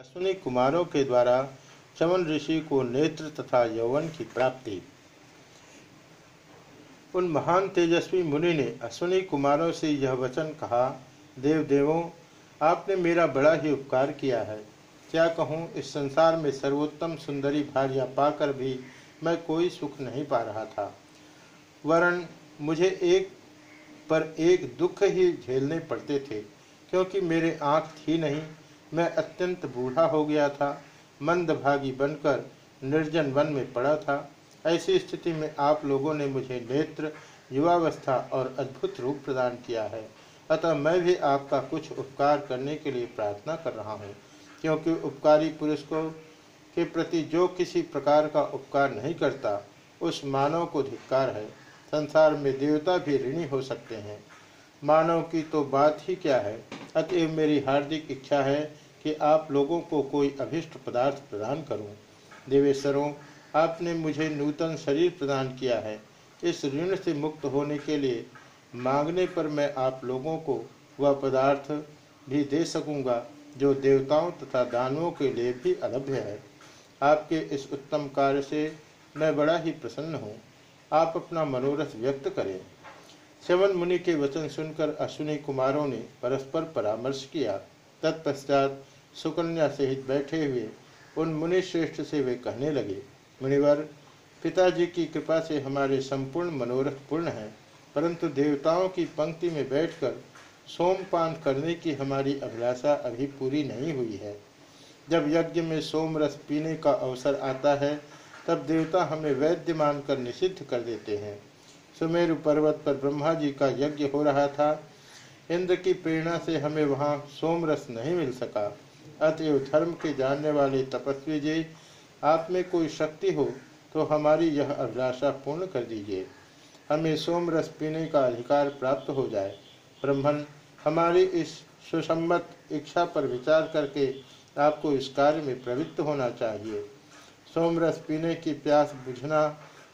अश्विनी कुमारों के द्वारा चमन ऋषि को नेत्र तथा यौवन की प्राप्ति। उन महान तेजस्वी मुनि ने अश्विनी कुमारों से यह वचन कहा देव देवों आपने मेरा बड़ा ही उपकार किया है। क्या कहूँ, इस संसार में सर्वोत्तम सुंदरी भार्या पाकर भी मैं कोई सुख नहीं पा रहा था। वरण मुझे एक, पर एक दुख ही झेलने पड़ते थे, क्योंकि मेरे आँख थी नहीं मैं अत्यंत बूढ़ा हो गया था, मंदभागी बनकर निर्जन वन में पड़ा था। ऐसी स्थिति में आप लोगों ने मुझे नेत्र, युवावस्था और अद्भुत रूप प्रदान किया है। अतः मैं भी आपका कुछ उपकार करने के लिए प्रार्थना कर रहा हूँ, क्योंकि उपकारी पुरुष को, के प्रति जो किसी प्रकार का उपकार नहीं करता, उस मानव को धिक्कार है। संसार में देवता भी ऋणी हो सकते हैं। मानव की तो बात ही क्या है? अतएव मेरी हार्दिक इच्छा है कि आप लोगों को कोई अभिष्ट पदार्थ प्रदान करूँ। देवेश्वरों आपने मुझे नूतन शरीर प्रदान किया है। इस ऋण से मुक्त होने के लिए मांगने पर मैं आप लोगों को वह पदार्थ भी दे सकूँगा जो देवताओं तथा दानवों के लिए भी अलभ्य है। आपके इस उत्तम कार्य से मैं बड़ा ही प्रसन्न हूँ। आप अपना मनोरथ व्यक्त करें। श्रवण मुनि के वचन सुनकर अश्विनी कुमारों ने परस्पर परामर्श किया। तत्पश्चात सुकन्या सहित बैठे हुए उन मुनि श्रेष्ठ से वे कहने लगे, मुनिवर, पिताजी की कृपा से हमारे संपूर्ण मनोरथ पूर्ण है, परंतु देवताओं की पंक्ति में बैठकर सोमपान करने की हमारी अभिलाषा अभी पूरी नहीं हुई है। जब यज्ञ में सोम रस पीने का अवसर आता है, तब देवता हमें वैद्य मानकर निषिद्ध कर देते हैं। सुमेरु पर्वत पर ब्रह्मा जी का यज्ञ हो रहा था। इंद्र की प्रेरणा से हमें वहाँ सोम रस नहीं मिल सका। अतएव धर्म के जानने वाले तपस्वी जी, आप में कोई शक्ति हो तो हमारी यह अभिलाषा पूर्ण कर दीजिए। हमें सोम रस पीने का अधिकार प्राप्त हो जाए। ब्रह्मन, हमारी इस सुसम्मत इच्छा पर विचार करके आपको इस कार्य में प्रवृत्त होना चाहिए। सोमरस पीने की प्यास बुझना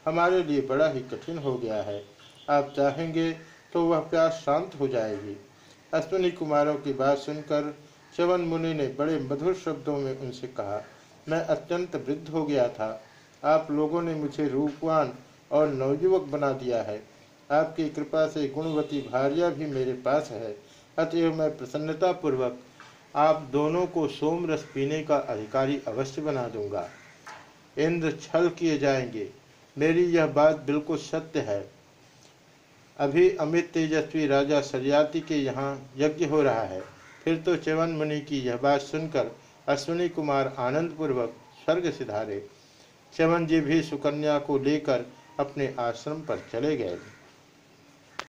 हमारे लिए बड़ा ही कठिन हो गया है। आप चाहेंगे तो वह प्यास शांत हो जाएगी। अश्विनी कुमारों की बात सुनकर चवन मुनि ने बड़े मधुर शब्दों में उनसे कहा, मैं अत्यंत वृद्ध हो गया था। आप लोगों ने मुझे रूपवान और नवयुवक बना दिया है। आपकी कृपा से गुणवती भार्या भी मेरे पास है। अतएव मैं प्रसन्नता पूर्वक आप दोनों को सोम रस पीने का अधिकारी अवश्य बना दूँगा। इंद्र छल किए जाएँगे। मेरी यह बात बिल्कुल सत्य है। अभी अमित तेजस्वी राजा सरियाती के यहाँ यज्ञ हो रहा है। फिर तो चवन मुनि की यह बात सुनकर अश्विनी कुमार आनंद पूर्वक स्वर्ग सिधारे। चवन जी भी सुकन्या को लेकर अपने आश्रम पर चले गए।